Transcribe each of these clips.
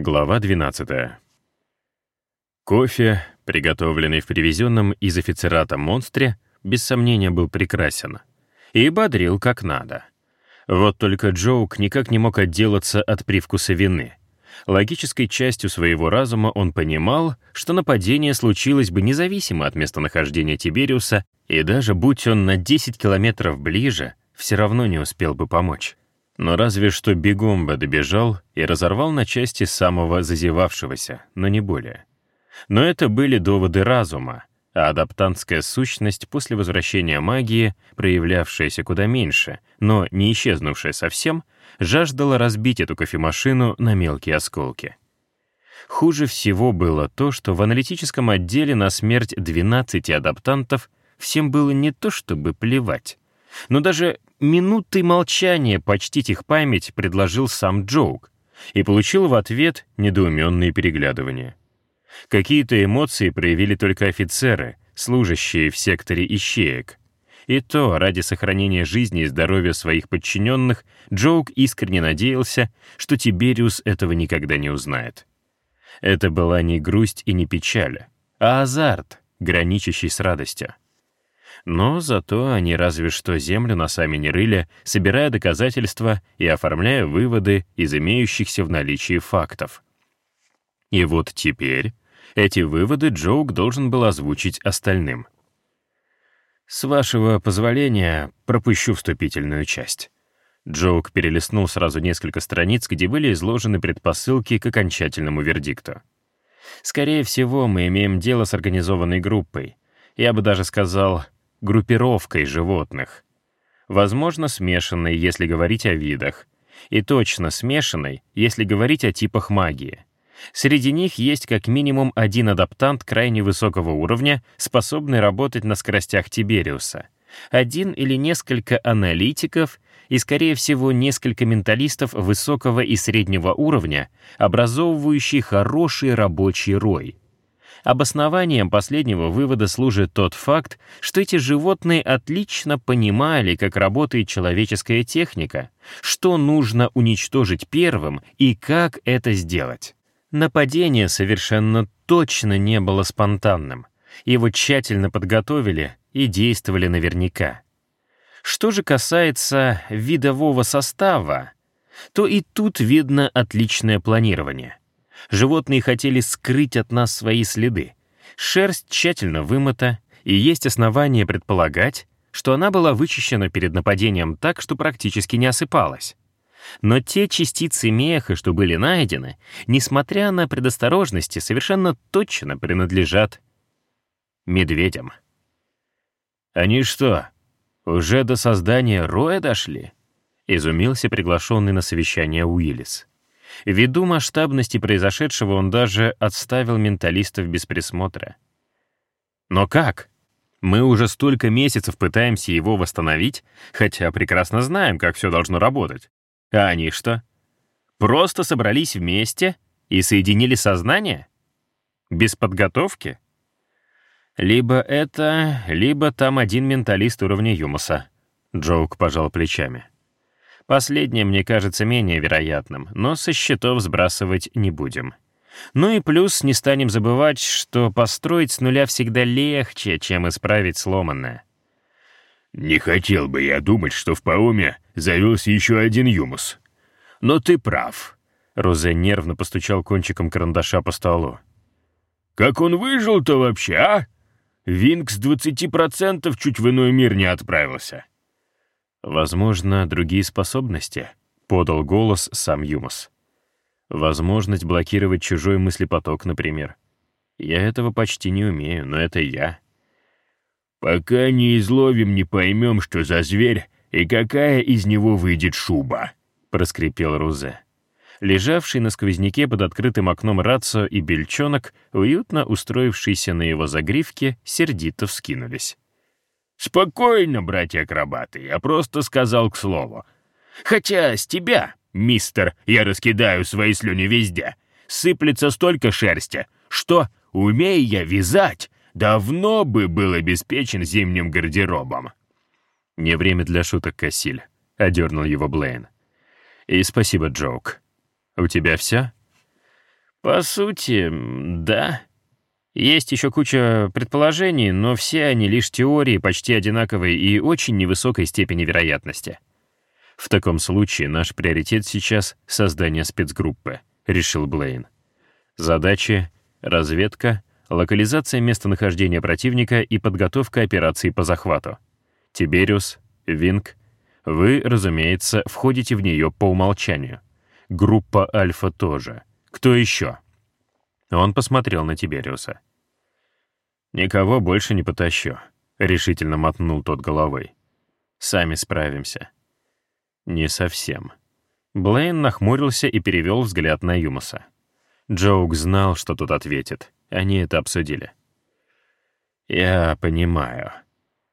Глава 12. Кофе, приготовленный в привезенном из офицерата монстре, без сомнения был прекрасен. И бодрил как надо. Вот только Джоук никак не мог отделаться от привкуса вины. Логической частью своего разума он понимал, что нападение случилось бы независимо от местонахождения Тибериуса, и даже будь он на 10 километров ближе, все равно не успел бы помочь но разве что бегом бы добежал и разорвал на части самого зазевавшегося, но не более. Но это были доводы разума, а адаптантская сущность после возвращения магии, проявлявшаяся куда меньше, но не исчезнувшая совсем, жаждала разбить эту кофемашину на мелкие осколки. Хуже всего было то, что в аналитическом отделе на смерть 12 адаптантов всем было не то чтобы плевать, но даже минутой молчания почтить их память предложил сам Джоук и получил в ответ недоуменные переглядывания. Какие-то эмоции проявили только офицеры, служащие в секторе ищеек. И то, ради сохранения жизни и здоровья своих подчиненных, Джоук искренне надеялся, что Тибериус этого никогда не узнает. Это была не грусть и не печаль, а азарт, граничащий с радостью. Но зато они разве что землю носами не рыли, собирая доказательства и оформляя выводы из имеющихся в наличии фактов. И вот теперь эти выводы Джоук должен был озвучить остальным. «С вашего позволения пропущу вступительную часть». Джоук перелистнул сразу несколько страниц, где были изложены предпосылки к окончательному вердикту. «Скорее всего, мы имеем дело с организованной группой. Я бы даже сказал, группировкой животных. Возможно, смешанной, если говорить о видах. И точно смешанной, если говорить о типах магии. Среди них есть как минимум один адаптант крайне высокого уровня, способный работать на скоростях Тибериуса. Один или несколько аналитиков и, скорее всего, несколько менталистов высокого и среднего уровня, образовывающие хороший рабочий рой — Обоснованием последнего вывода служит тот факт, что эти животные отлично понимали, как работает человеческая техника, что нужно уничтожить первым и как это сделать. Нападение совершенно точно не было спонтанным. Его тщательно подготовили и действовали наверняка. Что же касается видового состава, то и тут видно отличное планирование — Животные хотели скрыть от нас свои следы. Шерсть тщательно вымыта, и есть основания предполагать, что она была вычищена перед нападением так, что практически не осыпалась. Но те частицы меха, что были найдены, несмотря на предосторожности, совершенно точно принадлежат медведям. «Они что, уже до создания роя дошли?» — изумился приглашенный на совещание Уиллис. Ввиду масштабности произошедшего он даже отставил менталистов без присмотра. Но как? Мы уже столько месяцев пытаемся его восстановить, хотя прекрасно знаем, как все должно работать. А они что? Просто собрались вместе и соединили сознание? Без подготовки? Либо это, либо там один менталист уровня Юмуса. Джоук пожал плечами. Последнее мне кажется менее вероятным, но со счетов сбрасывать не будем. Ну и плюс не станем забывать, что построить с нуля всегда легче, чем исправить сломанное. «Не хотел бы я думать, что в Пауме завелся еще один юмус. Но ты прав», — Розе нервно постучал кончиком карандаша по столу. «Как он выжил-то вообще, а? С 20% чуть в иной мир не отправился». «Возможно, другие способности», — подал голос сам Юмус. «Возможность блокировать чужой мыслепоток, например. Я этого почти не умею, но это я». «Пока не изловим, не поймем, что за зверь и какая из него выйдет шуба», — проскрипел Рузе. Лежавший на сквозняке под открытым окном Рацио и Бельчонок, уютно устроившийся на его загривке, сердито вскинулись. «Спокойно, братья-акробаты, я просто сказал к слову. Хотя с тебя, мистер, я раскидаю свои слюни везде. Сыплется столько шерсти, что, умея я вязать, давно бы был обеспечен зимним гардеробом». «Не время для шуток, Кассиль», — одернул его Блейн. «И спасибо, Джоук. У тебя все?» По сути, да. Есть еще куча предположений, но все они лишь теории почти одинаковой и очень невысокой степени вероятности. В таком случае наш приоритет сейчас — создание спецгруппы, решил Блейн. Задачи — разведка, локализация местонахождения противника и подготовка операции по захвату. Тибериус, Винг, вы, разумеется, входите в нее по умолчанию. Группа Альфа тоже. Кто еще? Он посмотрел на Тибериуса. «Никого больше не потащу», — решительно мотнул тот головой. «Сами справимся». «Не совсем». Блейн нахмурился и перевел взгляд на Юмуса. Джоук знал, что тот ответит. Они это обсудили. «Я понимаю».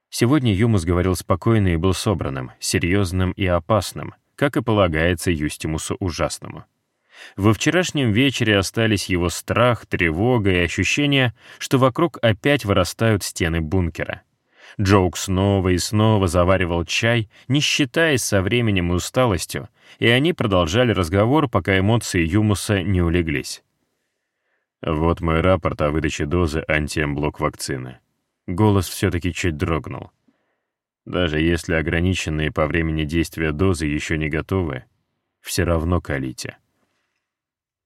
Сегодня Юмус говорил спокойно и был собранным, серьезным и опасным, как и полагается Юстимусу Ужасному. Во вчерашнем вечере остались его страх, тревога и ощущение, что вокруг опять вырастают стены бункера. Джоук снова и снова заваривал чай, не считаясь со временем и усталостью, и они продолжали разговор, пока эмоции Юмуса не улеглись. Вот мой рапорт о выдаче дозы антиэмблок вакцины. Голос все-таки чуть дрогнул. Даже если ограниченные по времени действия дозы еще не готовы, все равно колите.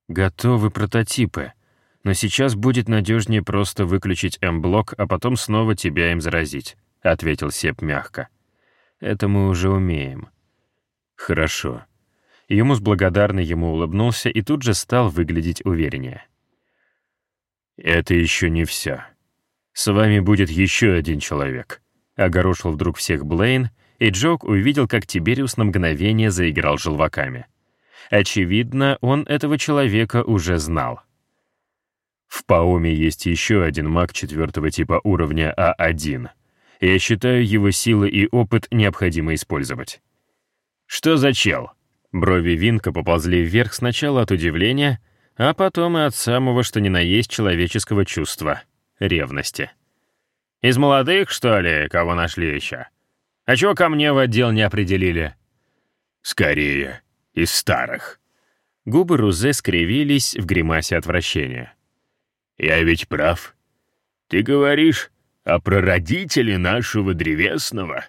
Готовы прототипы. Но сейчас будет надежнее просто выключить М-блок, а потом снова тебя им заразить», — ответил Сеп мягко. «Это мы уже умеем». «Хорошо». Юмус благодарно ему улыбнулся и тут же стал выглядеть увереннее. «Это еще не все. С вами будет еще один человек», — огорошил вдруг всех Блейн, и Джок увидел, как Тибериус на мгновение заиграл желваками. Очевидно, он этого человека уже знал. В Паоме есть еще один маг четвертого типа уровня А1. Я считаю, его силы и опыт необходимо использовать. Что за чел? Брови Винка поползли вверх сначала от удивления, а потом и от самого что ни на есть человеческого чувства — ревности. «Из молодых, что ли, кого нашли еще? А чего ко мне в отдел не определили?» «Скорее, из старых». Губы Рузе скривились в гримасе отвращения. «Я ведь прав. Ты говоришь о прародителе нашего древесного?»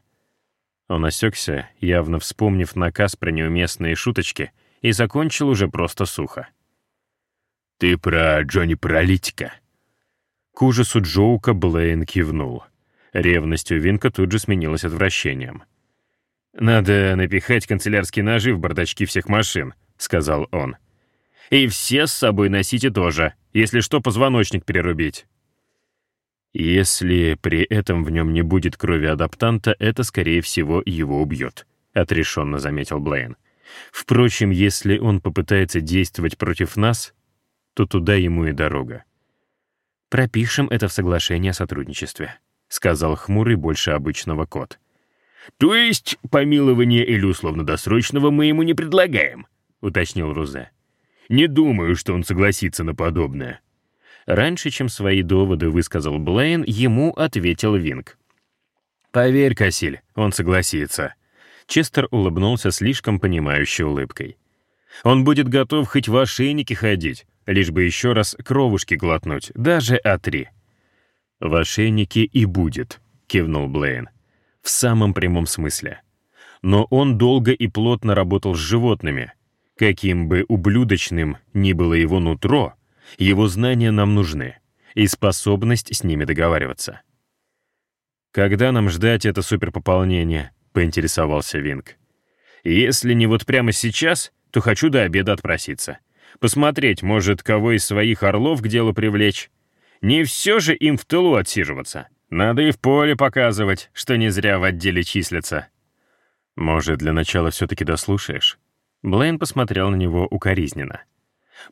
Он осекся, явно вспомнив наказ про неуместные шуточки, и закончил уже просто сухо. «Ты про Джонни Паралитика?» К ужасу Джоука Блейн кивнул. Ревность у Винка тут же сменилась отвращением. «Надо напихать канцелярские ножи в бардачки всех машин», — сказал он. «И все с собой носите тоже, если что, позвоночник перерубить». «Если при этом в нем не будет крови адаптанта, это, скорее всего, его убьет», — отрешенно заметил Блейн. «Впрочем, если он попытается действовать против нас, то туда ему и дорога». «Пропишем это в соглашение о сотрудничестве», — сказал хмурый больше обычного кот. «То есть помилование или условно-досрочного мы ему не предлагаем?» — уточнил Рузе. «Не думаю, что он согласится на подобное». Раньше, чем свои доводы высказал Блейн, ему ответил Винг. «Поверь, Кассиль, он согласится». Честер улыбнулся слишком понимающей улыбкой. «Он будет готов хоть в ошейнике ходить, лишь бы еще раз кровушки глотнуть, даже А3». «В ошейнике и будет», — кивнул Блейн в самом прямом смысле. Но он долго и плотно работал с животными. Каким бы ублюдочным ни было его нутро, его знания нам нужны, и способность с ними договариваться. «Когда нам ждать это суперпополнение?» — поинтересовался Винг. «Если не вот прямо сейчас, то хочу до обеда отпроситься. Посмотреть, может, кого из своих орлов к делу привлечь. Не все же им в тылу отсиживаться». Надо и в поле показывать, что не зря в отделе числятся. Может, для начала все-таки дослушаешь? Блейн посмотрел на него укоризненно.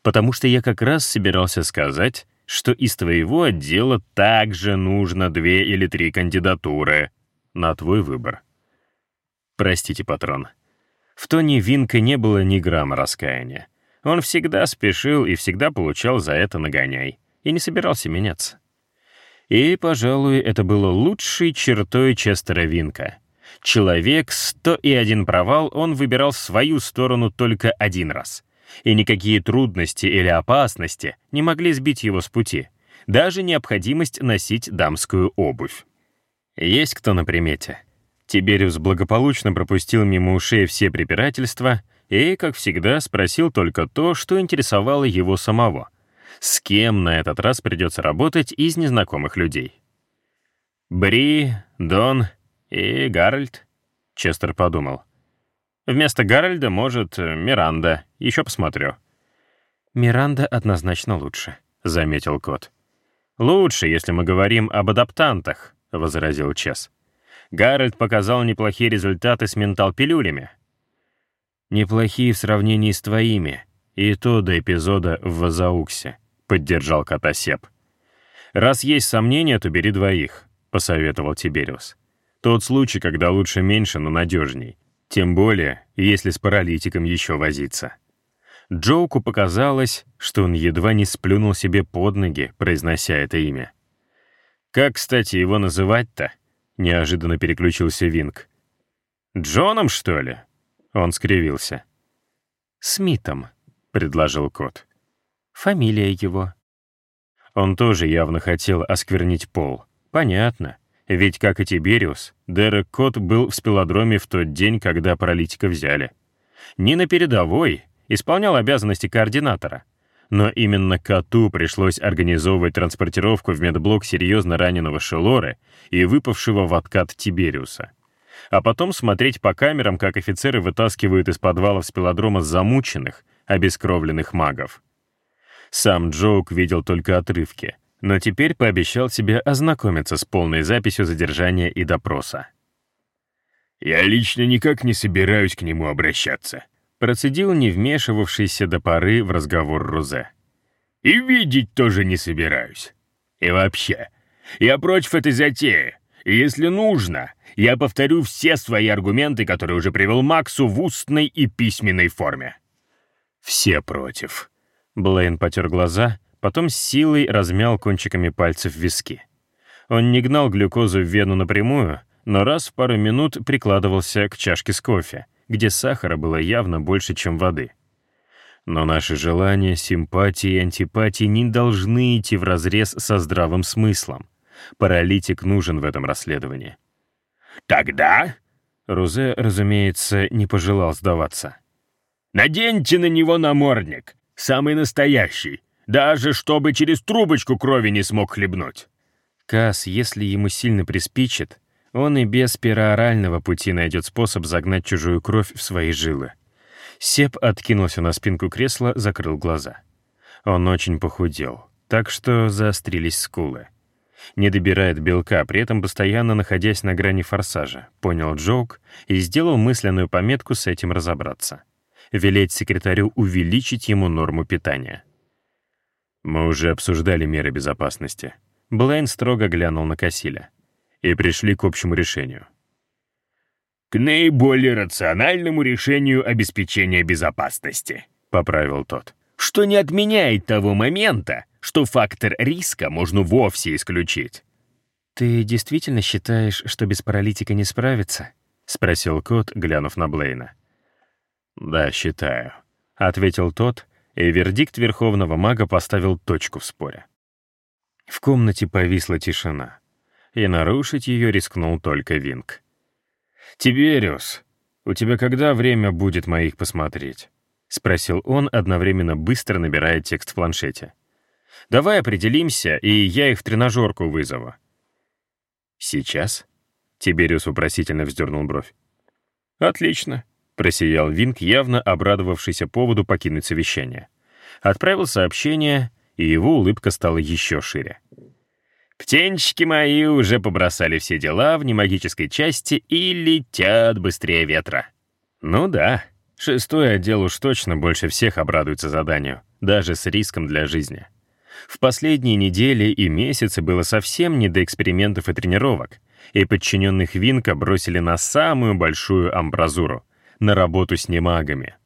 Потому что я как раз собирался сказать, что из твоего отдела также нужно две или три кандидатуры. На твой выбор. Простите, патрон. В тоне Винка не было ни грамма раскаяния. Он всегда спешил и всегда получал за это нагоняй. И не собирался меняться. И, пожалуй, это было лучшей чертой Честера Винка. Человек, сто и один провал, он выбирал свою сторону только один раз. и никакие трудности или опасности не могли сбить его с пути, даже необходимость носить дамскую обувь. Есть кто на примете? Тибериус благополучно пропустил мимо ушей все препирательства и, как всегда, спросил только то, что интересовало его самого. С кем на этот раз придется работать из незнакомых людей? «Бри, Дон и Гарольд», — Честер подумал. «Вместо Гарольда, может, Миранда. Еще посмотрю». «Миранда однозначно лучше», — заметил кот. «Лучше, если мы говорим об адаптантах», — возразил Чес. «Гарольд показал неплохие результаты с ментал-пилюлями». «Неплохие в сравнении с твоими, и то до эпизода в Вазауксе», — поддержал кота Сеп. «Раз есть сомнения, то бери двоих», — посоветовал Тибериус. «Тот случай, когда лучше меньше, но надежней. Тем более, если с паралитиком еще возиться». Джоуку показалось, что он едва не сплюнул себе под ноги, произнося это имя. «Как, кстати, его называть-то?» — неожиданно переключился Винг. «Джоном, что ли?» — он скривился. «Смитом», — предложил кот. «Фамилия его». Он тоже явно хотел осквернить пол. Понятно. Ведь, как и Тибериус, Дерек Кот был в спилодроме в тот день, когда паралитика взяли. Не на передовой, исполнял обязанности координатора. Но именно коту пришлось организовывать транспортировку в медблок серьезно раненого Шелоры и выпавшего в откат Тибериуса. А потом смотреть по камерам, как офицеры вытаскивают из подвалов спилодрома замученных, обескровленных магов. Сам Джоук видел только отрывки, но теперь пообещал себе ознакомиться с полной записью задержания и допроса. «Я лично никак не собираюсь к нему обращаться», Процедил не вмешивавшийся до поры в разговор Рузе. «И видеть тоже не собираюсь. И вообще, я против этой затеи. И если нужно, я повторю все свои аргументы, которые уже привел Максу в устной и письменной форме». «Все против». Блейн потер глаза, потом с силой размял кончиками пальцев виски. Он не гнал глюкозу в вену напрямую, но раз в пару минут прикладывался к чашке с кофе — где сахара было явно больше, чем воды. Но наши желания, симпатии и антипатии не должны идти вразрез со здравым смыслом. Паралитик нужен в этом расследовании. «Тогда?» Рузе, разумеется, не пожелал сдаваться. «Наденьте на него намордник, самый настоящий, даже чтобы через трубочку крови не смог хлебнуть». Кас, если ему сильно приспичит, он и без пероорального пути найдет способ загнать чужую кровь в свои жилы. Сеп откинулся на спинку кресла, закрыл глаза. Он очень похудел, так что заострились скулы. Не добирает белка, при этом постоянно находясь на грани форсажа, понял Джоук и сделал мысленную пометку с этим разобраться. Велеть секретарю увеличить ему норму питания. Мы уже обсуждали меры безопасности. Блейн строго глянул на Кассиля и пришли к общему решению. «К наиболее рациональному решению обеспечения безопасности», — поправил тот, «что не отменяет того момента, что фактор риска можно вовсе исключить». «Ты действительно считаешь, что без паралитика не справиться?» — спросил кот, глянув на Блейна. «Да, считаю», — ответил тот, и вердикт Верховного Мага поставил точку в споре. В комнате повисла тишина и нарушить ее рискнул только Винг. «Тибериус, у тебя когда время будет моих посмотреть?» — спросил он, одновременно быстро набирая текст в планшете. «Давай определимся, и я их в тренажерку вызову». «Сейчас?» — Тибериус вопросительно вздернул бровь. «Отлично», — просиял Винг, явно обрадовавшийся поводу покинуть совещание. Отправил сообщение, и его улыбка стала еще шире. Птенчики мои уже побросали все дела в немагической части и летят быстрее ветра. Ну да, шестой отдел уж точно больше всех обрадуется заданию, даже с риском для жизни. В последние недели и месяцы было совсем не до экспериментов и тренировок, и подчиненных Винка бросили на самую большую амбразуру — на работу с немагами.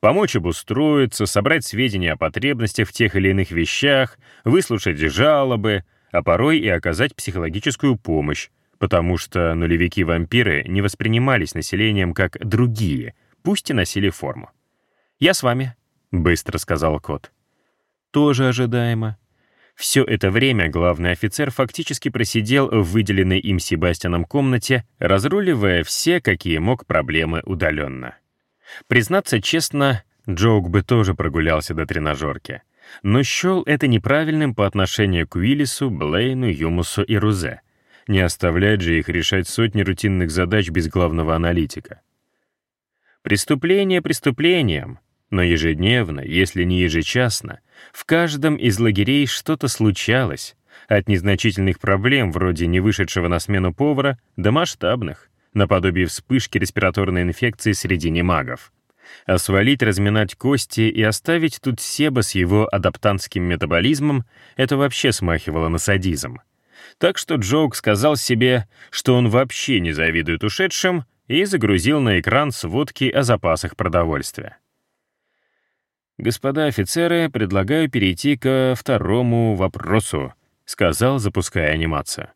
Помочь обустроиться, собрать сведения о потребностях в тех или иных вещах, выслушать жалобы — а порой и оказать психологическую помощь, потому что нулевики-вампиры не воспринимались населением как другие, пусть и носили форму. «Я с вами», — быстро сказал кот. «Тоже ожидаемо». Все это время главный офицер фактически просидел в выделенной им Себастьяном комнате, разруливая все, какие мог, проблемы удаленно. Признаться честно, Джоук бы тоже прогулялся до тренажерки, но счел это неправильным по отношению к Уиллису, Блейну, Юмусу и Рузе. Не оставлять же их решать сотни рутинных задач без главного аналитика. Преступление преступлением, но ежедневно, если не ежечасно, в каждом из лагерей что-то случалось, от незначительных проблем вроде не вышедшего на смену повара до масштабных, наподобие вспышки респираторной инфекции среди немагов. А свалить, разминать кости и оставить тут Себа с его адаптантским метаболизмом — это вообще смахивало на садизм. Так что Джоук сказал себе, что он вообще не завидует ушедшим, и загрузил на экран сводки о запасах продовольствия. «Господа офицеры, предлагаю перейти ко второму вопросу», — сказал, запуская анимацию.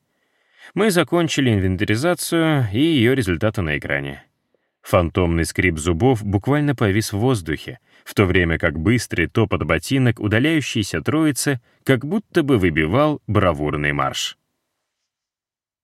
Мы закончили инвентаризацию и ее результаты на экране. Фантомный скрип зубов буквально повис в воздухе, в то время как быстрый топот ботинок удаляющейся троицы как будто бы выбивал бравурный марш.